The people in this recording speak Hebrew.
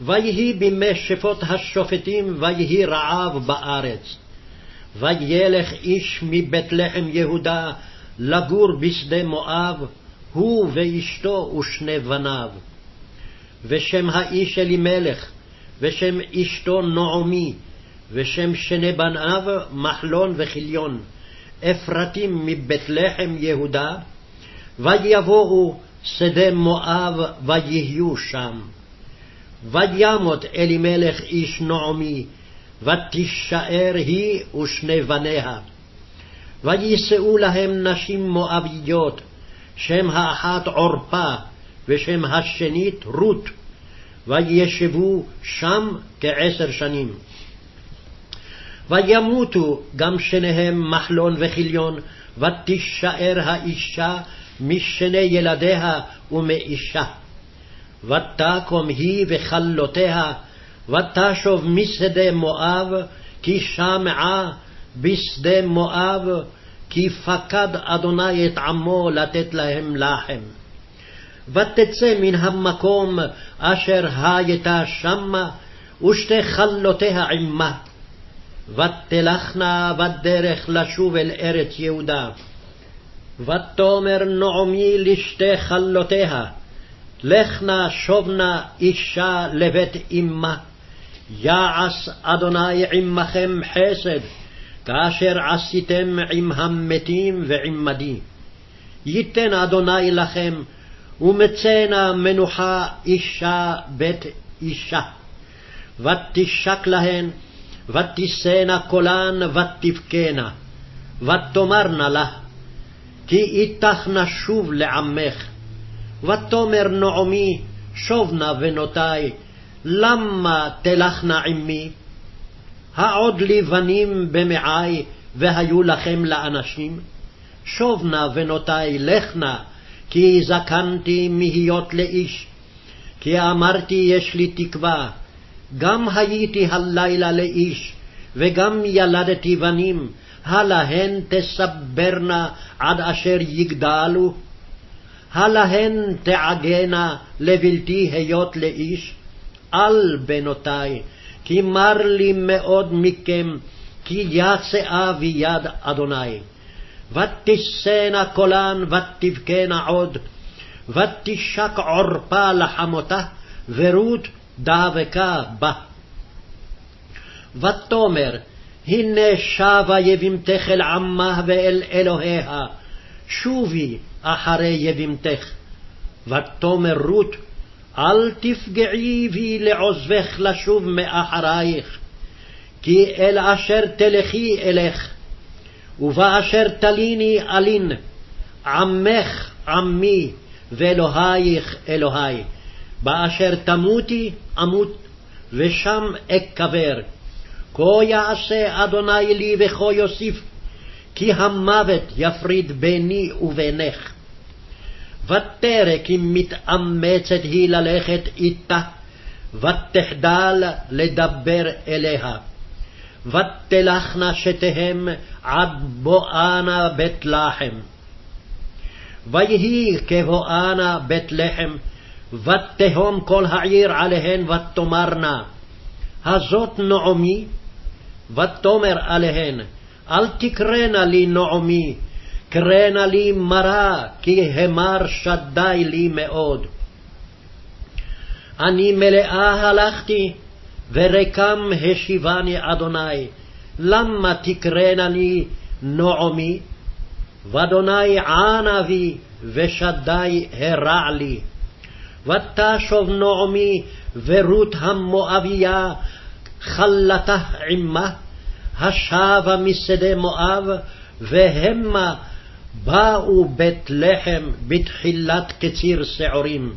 ויהי בימי שפוט השופטים, ויהי רעב בארץ. וילך איש מבית לחם יהודה לגור בשדה מואב, הוא ואשתו ושני בניו. ושם האיש אלימלך, ושם אשתו נעמי, ושם שני בניו מחלון וכליון, אפרתים מבית לחם יהודה, ויבואו שדה מואב ויהיו שם. וימות אלימלך איש נעמי, ותישאר היא ושני בניה. ויישאו להם נשים מואביות, שם האחת עורפה, ושם השנית רות, וישבו שם כעשר שנים. וימותו גם שניהם מחלון וכליון, ותישאר האישה משני ילדיה ומאישה. ותקום היא וכלותיה, ותשוב משדה מואב, כי שמעה בשדה מואב, כי פקד אדוני את עמו לתת להם לחם. ותצא מן המקום אשר הייתה שמה, ושתי חלותיה עמה. ותלכנה בדרך לשוב אל ארץ יהודה. ותאמר נעמי לשתי חלותיה, לכנה שובנה אישה לבית אמה. יעש אדוני עמכם חסד, כאשר עשיתם עם המתים ועמדי. ייתן אדוני לכם, ומצאנה מנוחה אישה בית אישה. ותשק להן, ותישאנה קולן, ותבכנה. ותאמרנה לה, כי איתך נשוב לעמך. ותאמר נעמי, שובנה בנותי, למה תלכנה עמי? העוד לי בנים במעי, והיו לכם לאנשים? שובנה בנותי, לכנה, כי זקנתי מהיות לאיש. כי אמרתי יש לי תקווה, גם הייתי הלילה לאיש, וגם ילדתי בנים, הלהן תסברנה עד אשר יגדלו? הלהן תעגנה לבלתי היות לאיש? אל בנותי, כי מר לי מאוד מכם, כי יצאה ביד אדוני. ותישאנה קולן, ותבכנה עוד, ותשק עורפה לחמותה, ורות דבקה בה. ותאמר, הנה שבה יבימתך אל עמה ואל אלוהיה, שובי אחרי יבימתך. ותאמר רות, אל תפגעי בי לעוזבך לשוב מאחרייך, כי אל אשר תלכי אלך, ובאשר תליני אלין, עמך עמי, ואלוהיך אלוהי. באשר תמותי אמות, ושם אקבר. כה יעשה אדוני לי וכה יוסיף, כי המוות יפריד ביני ובינך. ותרא כי מתאמצת היא ללכת איתה, ותחדל לדבר אליה. ותלכנה שתיהם עד בואנה בית לחם. ויהי כבואנה בית לחם, ותהום כל העיר עליהן ותאמרנה, הזאת נעמי? ותאמר עליהן, אל תקראנה לי נעמי, קראנה לי מרה, כי המר שדי לי מאוד. אני מלאה הלכתי, ורקם השיבני אדוני, למה תקראנה לי נעמי? ואדוני ענה בי, ושדי הרע לי. ותשוב נעמי ורות המואביה, חלתה עמה, השבה משדה מואב, והמה באו בית לחם בתחילת קציר שעורים.